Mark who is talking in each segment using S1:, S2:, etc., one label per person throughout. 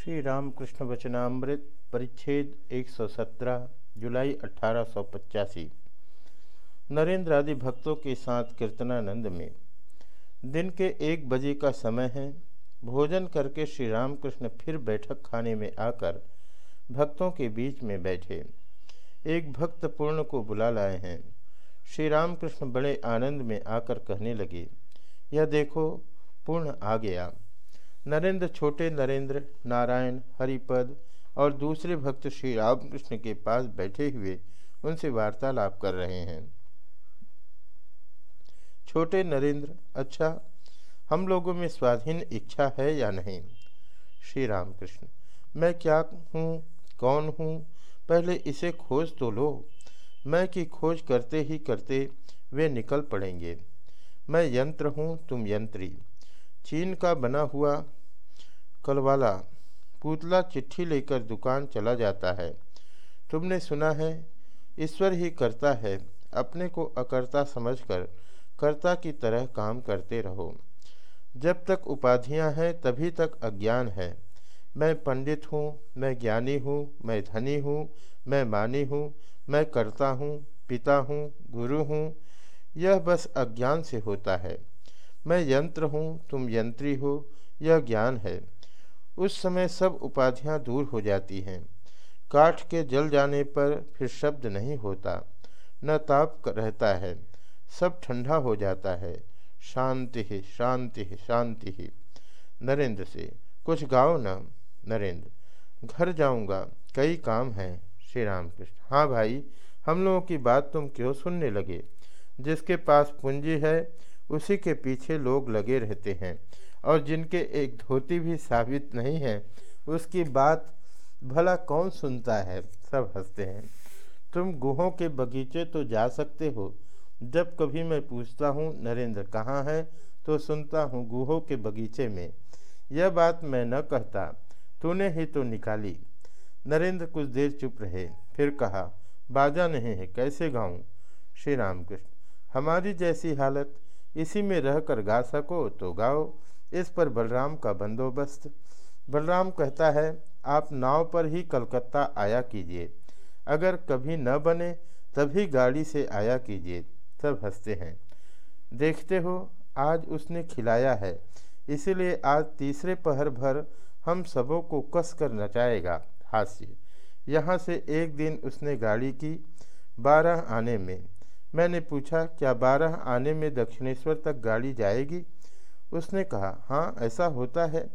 S1: श्री रामकृष्ण वचनामृत, परिच्छेद 117 जुलाई अठारह सौ पचासी। नरेंद्र आदि भक्तों के साथ कीर्तनानंद में। दिन के एक बजे का समय है। भोजन करके श्री रामकृष्ण फिर बैठक खाने में आकर भक्तों के बीच में बैठे। एक भक्त पूर्ण को बुला लाए हैं। श्री रामकृष्ण बड़े आनंद में आकर कहने लगे, यह देखो, पूर्ण आ गया। नरेंद्र छोटे नरेंद्र, नारायण, हरिपद और दूसरे भक्त श्री रामकृष्ण के पास बैठे हुए उनसे वार्तालाप कर रहे हैं। छोटे नरेंद्र अच्छा हम लोगों में स्वाधीन इच्छा है या नहीं? श्री रामकृष्ण, मैं क्या हूँ? कौन हूँ? पहले इसे खोज तो लो। मैं की खोज करते ही करते वे निकल पड़ेंगे। मैं यंत्र हूँ, तुम यंत्री। चीन का बना हुआ कलवाला पुतला चिट्ठी लेकर दुकान चला जाता है। तुमने सुना है, ईश्वर ही करता है, अपने को अकर्ता समझकर कर्ता की तरह काम करते रहो। जब तक उपाधियाँ हैं, तभी तक अज्ञान है। मैं पंडित हूँ, मैं ज्ञानी हूँ, मैं धनी हूँ, मैं मानी हूँ, मैं करता हूँ, पिता हूँ, गुरु हूँ, यह बस अज्ञान से होता है। मैं यंत्र हूँ, तुम यंत्री हो, यह ज्ञान है। उस समय सब उपाधियाँ दूर हो जाती हैं। काठ के जल जाने पर फिर शब्द नहीं होता, न ताप रहता है, सब ठंडा हो जाता है। शांति ही शांति ही शांति ही। नरेंद्र से, कुछ गाओ न, नरेंद्र। घर जाऊँगा, कई काम हैं श्री राम कृष्ण हाँ भाई, हम लोगों की बात तुम क्यों सुनने लगे? जिसके पास पूंजी है उसी के पीछे लोग लगे रहते हैं और जिनके एक धोती भी साबित नहीं है, उसकी बात भला कौन सुनता है? सब हँसते हैं। तुम गुहों के बगीचे तो जा सकते हो। जब कभी मैं पूछता हूँ, नरेंद्र, कहाँ है? तो सुनता हूँ गुहों के बगीचे में। यह बात मैं न कहता, तूने ही तो निकाली। नरेंद्र कुछ देर चुप रहे, फिर कहा, बाजा नहीं है, कैसे गाऊँ? श्री रामकृष्ण, हमारी जैसी हालत इसी में रहकर गा सको तो गाओ। इस पर बलराम का बंदोबस्त। बलराम कहता है, आप नाव पर ही कलकत्ता आया कीजिए। अगर कभी न बने, तभी गाड़ी से आया कीजिए। सब हँसते हैं। देखते हो, आज उसने खिलाया है। इसीलिए आज तीसरे पहर भर हम सबों को कस कर नचाएगा हास्य। यहाँ से एक दिन उसने गाड़ी की बारह आने में। मैंने पूछा, क्या बारह आने में दक्षिणेश्वर तक गाड़ी जाएगी? उसने कहा हाँ ऐसा होता है।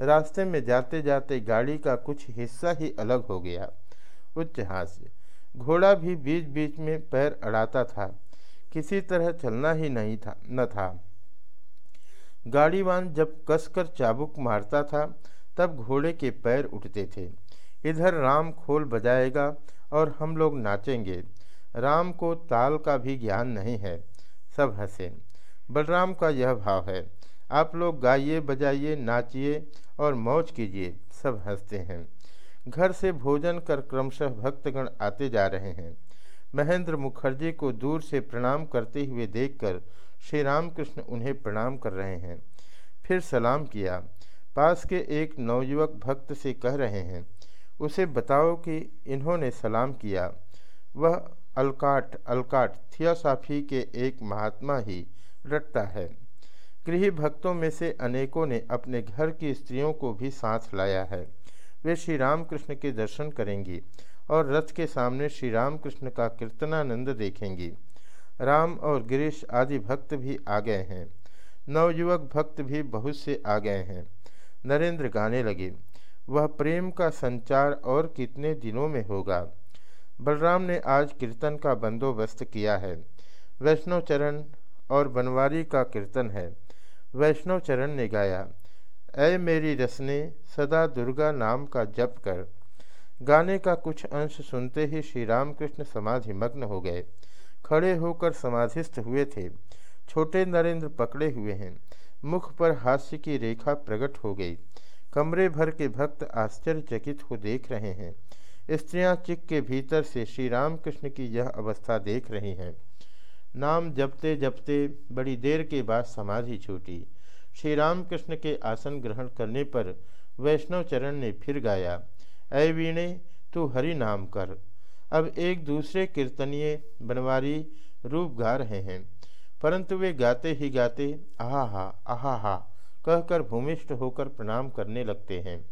S1: रास्ते में जाते जाते गाड़ी का कुछ हिस्सा ही अलग हो गया। उच्च हास्य। घोड़ा भी बीच बीच में पैर अड़ाता था। किसी तरह चलना ही नहीं था, न था। गाड़ीवान जब कसकर चाबुक मारता था, तब घोड़े के पैर उठते थे। इधर राम खोल बजाएगा और हम लोग नाचेंगे। राम को ताल का भी ज्ञान नहीं है। सब हंसे। बलराम का यह भाव है, आप लोग गाइए, बजाइए, नाचिए और मौज कीजिए, सब हँसते हैं। घर से भोजन कर क्रमशः भक्तगण आते जा रहे हैं। महेंद्र मुखर्जी को दूर से प्रणाम करते हुए देखकर श्री रामकृष्ण उन्हें प्रणाम कर रहे हैं। फिर सलाम किया। पास के एक नवयुवक भक्त से कह रहे हैं, उसे बताओ कि इन्होंने सलाम किया। वह अलकाट अलकाट, थियोसाफी के एक महात्मा ही रटता है। गृह भक्तों में से अनेकों ने अपने घर की स्त्रियों को भी साथ लाया है। वे श्री रामकृष्ण के दर्शन करेंगी और रथ के सामने श्री रामकृष्ण का कीर्तनानंद देखेंगी। राम और गिरीश आदि भक्त भी आ गए हैं। नवयुवक भक्त भी बहुत से आ गए हैं। नरेंद्र गाने लगे। वह प्रेम का संचार और कितने दिनों में होगा? बलराम ने आज कीर्तन का बंदोबस्त किया है। वैष्णव चरण और बनवारी का कीर्तन है। वैष्णव चरण ने गाया, ऐ मेरी रसने, सदा दुर्गा नाम का जप कर। गाने का कुछ अंश सुनते ही श्री रामकृष्ण समाधि मग्न हो गए। खड़े होकर समाधिस्थ हुए थे। छोटे नरेंद्र पकड़े हुए हैं। मुख पर हास्य की रेखा प्रकट हो गई। कमरे भर के भक्त आश्चर्यचकित हो देख रहे हैं। स्त्रियाँ चिक के भीतर से श्री रामकृष्ण की यह अवस्था देख रही हैं। नाम जपते जपते बड़ी देर के बाद समाधि छूटी। श्री रामकृष्ण के आसन ग्रहण करने पर वैष्णव चरण ने फिर गाया, ऐ वीणे, तू हरि नाम कर। अब एक दूसरे कीर्तनीय बनवारी रूप गा रहे हैं। परंतु वे गाते ही गाते आहा हा आहा हा, कहकर भूमिष्ठ होकर प्रणाम करने लगते हैं।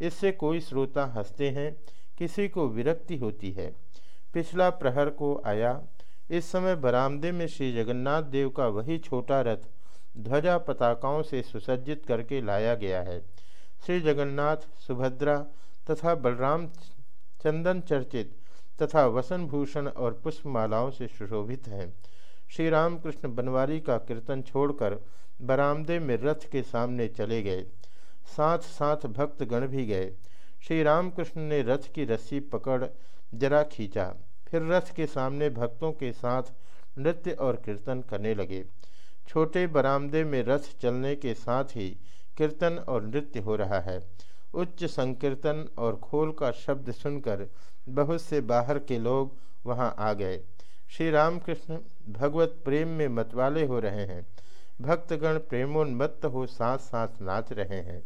S1: इससे कोई श्रोता हँसते हैं किसी को विरक्ति होती है। पिछला प्रहर को आया। इस समय बरामदे में श्री जगन्नाथ देव का वही छोटा रथ ध्वजा पताकाओं से सुसज्जित करके लाया गया है। श्री जगन्नाथ, सुभद्रा तथा बलराम चंदन चर्चित तथा वसन भूषण और पुष्पमालाओं से सुशोभित हैं। श्री रामकृष्ण बनवारी का कीर्तन छोड़कर बरामदे में रथ के सामने चले गए। साथ साथ भक्तगण भी गए। श्री रामकृष्ण ने रथ की रस्सी पकड़ जरा खींचा। फिर रथ के सामने भक्तों के साथ नृत्य और कीर्तन करने लगे। छोटे बरामदे में रथ चलने के साथ ही कीर्तन और नृत्य हो रहा है। उच्च संकीर्तन और खोल का शब्द सुनकर बहुत से बाहर के लोग वहाँ आ गए। श्री रामकृष्ण भगवत प्रेम में मतवाले हो रहे हैं। भक्तगण प्रेमोन्मत्त हो साथ साथ नाच रहे हैं।